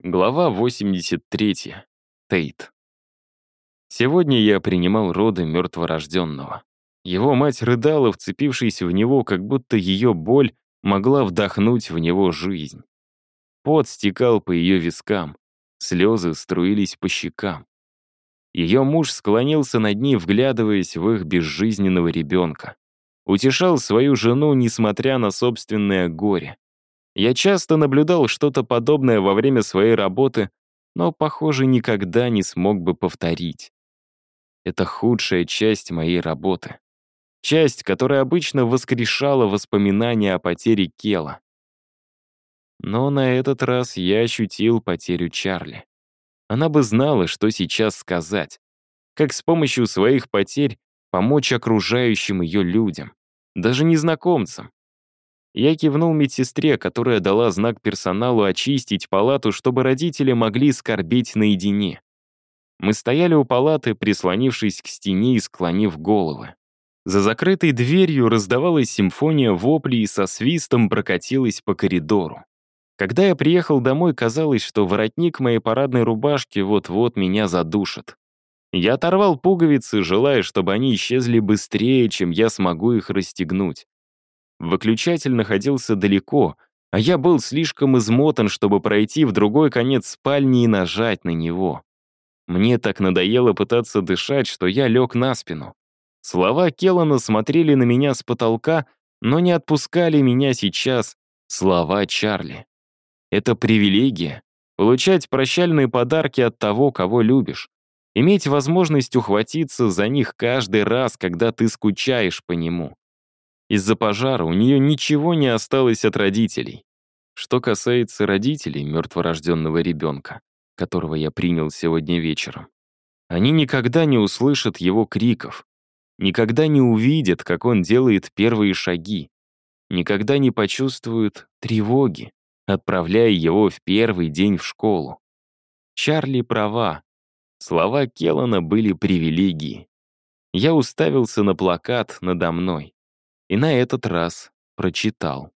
Глава 83. Тейт. Сегодня я принимал роды мертворожденного. Его мать рыдала, вцепившись в него, как будто ее боль могла вдохнуть в него жизнь. Пот стекал по ее вискам, слезы струились по щекам. Ее муж склонился над ней, вглядываясь в их безжизненного ребенка. Утешал свою жену, несмотря на собственное горе. Я часто наблюдал что-то подобное во время своей работы, но, похоже, никогда не смог бы повторить. Это худшая часть моей работы. Часть, которая обычно воскрешала воспоминания о потере Кела. Но на этот раз я ощутил потерю Чарли. Она бы знала, что сейчас сказать. Как с помощью своих потерь помочь окружающим ее людям, даже незнакомцам. Я кивнул медсестре, которая дала знак персоналу очистить палату, чтобы родители могли скорбеть наедине. Мы стояли у палаты, прислонившись к стене и склонив головы. За закрытой дверью раздавалась симфония воплей и со свистом прокатилась по коридору. Когда я приехал домой, казалось, что воротник моей парадной рубашки вот-вот меня задушит. Я оторвал пуговицы, желая, чтобы они исчезли быстрее, чем я смогу их расстегнуть. Выключатель находился далеко, а я был слишком измотан, чтобы пройти в другой конец спальни и нажать на него. Мне так надоело пытаться дышать, что я лег на спину. Слова Келлана смотрели на меня с потолка, но не отпускали меня сейчас слова Чарли. Это привилегия — получать прощальные подарки от того, кого любишь, иметь возможность ухватиться за них каждый раз, когда ты скучаешь по нему. Из-за пожара у нее ничего не осталось от родителей. Что касается родителей мертворожденного ребенка, которого я принял сегодня вечером, они никогда не услышат его криков, никогда не увидят, как он делает первые шаги, никогда не почувствуют тревоги, отправляя его в первый день в школу. Чарли права. Слова Келлана были привилегией. Я уставился на плакат надо мной и на этот раз прочитал.